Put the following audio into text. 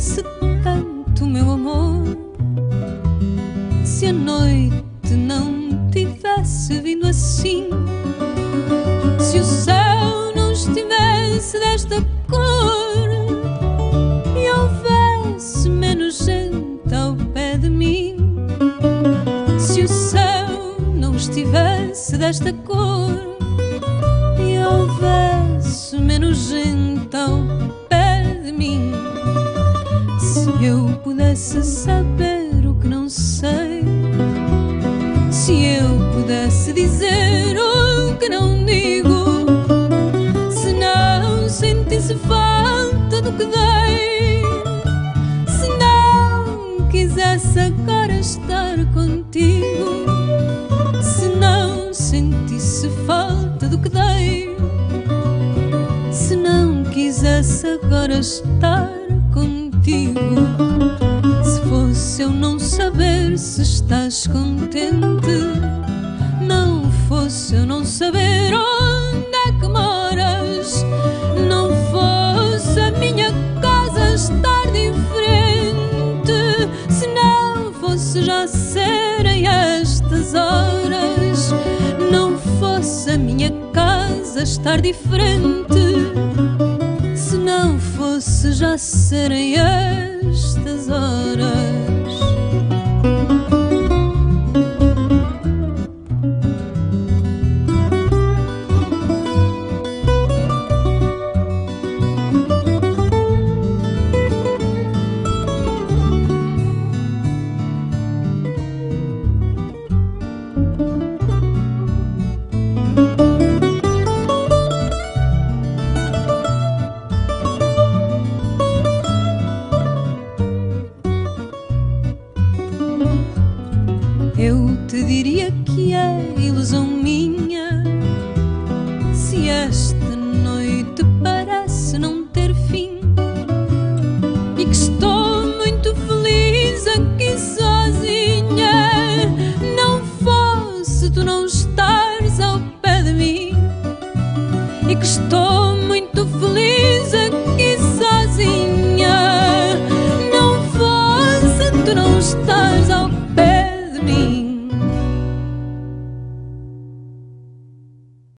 interessa tanto, meu amor? Se a noite não tivesse vindo assim, se o céu não estivesse desta cor e houvesse menos gente ao pé de mim, se o céu não estivesse desta cor e houvesse menos gente ao pé pudesse saber o que não sei, se eu pudesse dizer o que não digo, se não sentisse falta do que dei, se não quisesse agora estar contigo, se não sentisse falta do que dei, se não quisesse agora estar contigo, fosse eu não saber se estás contente, não fosse eu não saber onde é que moras, não fosse a minha casa estar diferente, se não fosse já serem estas horas, não fosse a minha casa estar diferente, se não fosse já serem estas. eu te diria que é ilusão minha se esta noite parece não ter fim e que estou muito feliz aqui sozinha. Não fosse tu não estares ao pé de mim e que estou muito feliz aqui.